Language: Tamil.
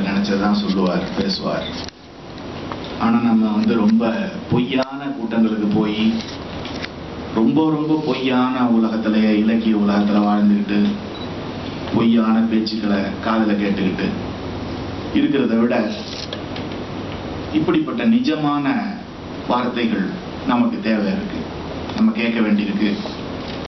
மனசுல நினைச்சதான் சொல்லுவார் பேசுவார். ஆனா நம்ம வந்து ரொம்ப பொய்யான கூட்டங்களுக்கு போய் ரொம்ப ரொம்ப பொய்யான உலகத்துல இலக்கிய உலகத்துல வாழ்ந்துக்கிட்டு பொய்யான பேச்சுக்களை காதுல கேட்டுக்கிட்டு இருக்கிறத விட இப்படிப்பட்ட நிஜமான வார்த்தைகள் நமக்கு தேவை இருக்கு. நம்ம கேட்க வேண்டியிருக்கு.